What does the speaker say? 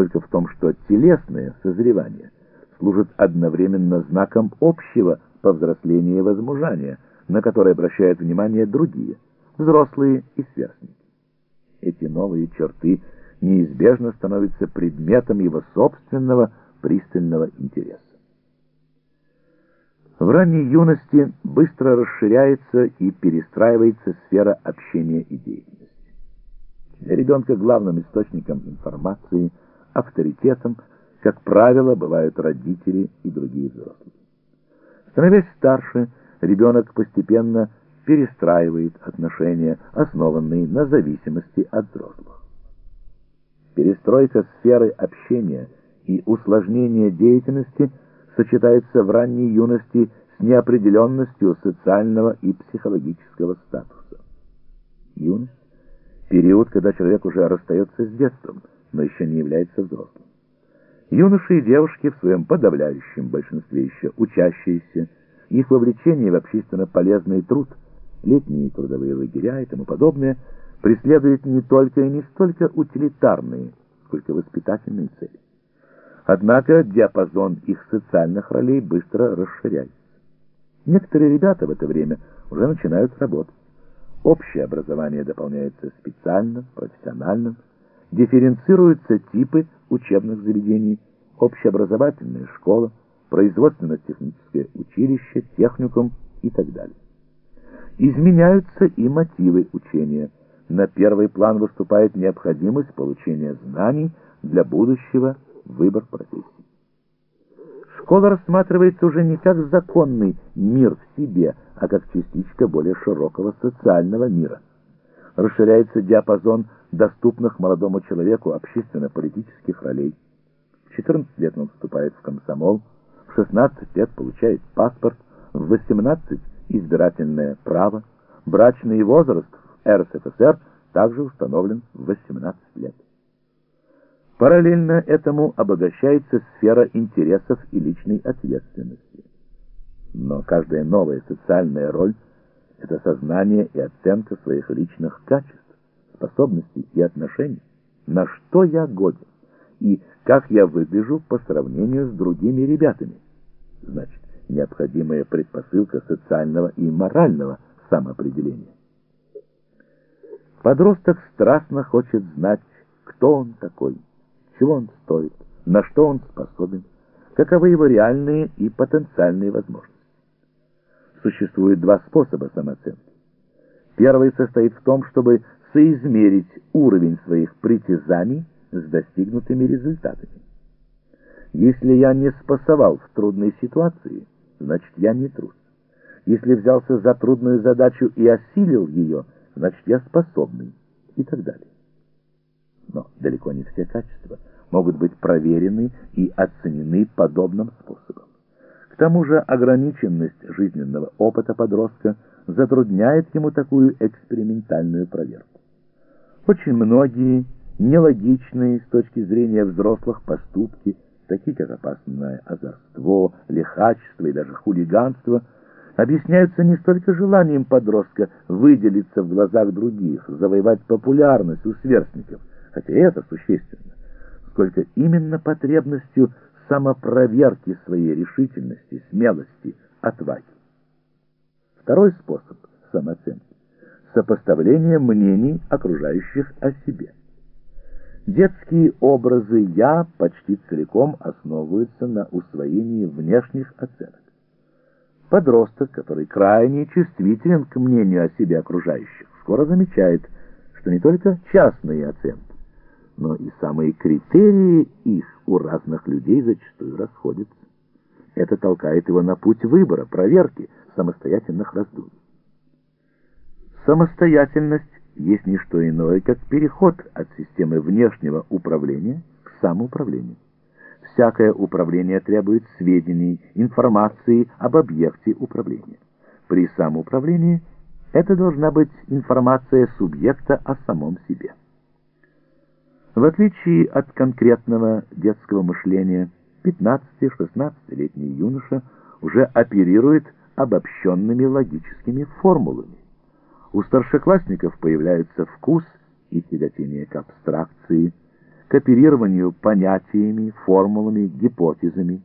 сколько в том, что телесное созревание служит одновременно знаком общего повзросления и возмужания, на которое обращают внимание другие, взрослые и сверстники. Эти новые черты неизбежно становятся предметом его собственного пристального интереса. В ранней юности быстро расширяется и перестраивается сфера общения и деятельности. Для ребенка главным источником информации, авторитетом, как правило, бывают родители и другие взрослые. Становясь старше, ребенок постепенно перестраивает отношения, основанные на зависимости от взрослых. Перестройка сферы общения и усложнение деятельности – сочетается в ранней юности с неопределенностью социального и психологического статуса. Юность – период, когда человек уже расстается с детством, но еще не является взрослым. Юноши и девушки в своем подавляющем большинстве еще учащиеся, их вовлечение в общественно полезный труд, летние трудовые лагеря и тому подобное, преследует не только и не столько утилитарные, сколько воспитательные цели. Однако диапазон их социальных ролей быстро расширяется. Некоторые ребята в это время уже начинают работать. Общее образование дополняется специальным, профессиональным, дифференцируются типы учебных заведений, общеобразовательная школа, производственно-техническое училище, техникум и так далее. Изменяются и мотивы учения. На первый план выступает необходимость получения знаний для будущего выбор профессии. Школа рассматривается уже не как законный мир в себе, а как частичка более широкого социального мира. Расширяется диапазон доступных молодому человеку общественно-политических ролей. В 14 лет он вступает в комсомол, в 16 лет получает паспорт, в 18 избирательное право, брачный возраст в РСФСР также установлен в 18 лет. Параллельно этому обогащается сфера интересов и личной ответственности. Но каждая новая социальная роль – это сознание и оценка своих личных качеств, способностей и отношений. На что я годен и как я выгляжу по сравнению с другими ребятами. Значит, необходимая предпосылка социального и морального самоопределения. Подросток страстно хочет знать, кто он такой чего он стоит, на что он способен, каковы его реальные и потенциальные возможности. Существует два способа самооценки. Первый состоит в том, чтобы соизмерить уровень своих притязаний с достигнутыми результатами. Если я не спасовал в трудной ситуации, значит я не трус. Если взялся за трудную задачу и осилил ее, значит я способный и так далее. Но далеко не все качества могут быть проверены и оценены подобным способом. Тому же ограниченность жизненного опыта подростка затрудняет ему такую экспериментальную проверку. Очень многие нелогичные с точки зрения взрослых поступки, такие как опасное озорство, лихачество и даже хулиганство, объясняются не столько желанием подростка выделиться в глазах других, завоевать популярность у сверстников, хотя это существенно, сколько именно потребностью самопроверки своей решительности, смелости, отваги. Второй способ самооценки – сопоставление мнений окружающих о себе. Детские образы «я» почти целиком основываются на усвоении внешних оценок. Подросток, который крайне чувствителен к мнению о себе окружающих, скоро замечает, что не только частные оценки, но и самые критерии их у разных людей зачастую расходятся. Это толкает его на путь выбора, проверки, самостоятельных раздумий. Самостоятельность есть не что иное, как переход от системы внешнего управления к самоуправлению. Всякое управление требует сведений, информации об объекте управления. При самоуправлении это должна быть информация субъекта о самом себе. В отличие от конкретного детского мышления, 15-16-летний юноша уже оперирует обобщенными логическими формулами. У старшеклассников появляется вкус и тяготение к абстракции, к оперированию понятиями, формулами, гипотезами,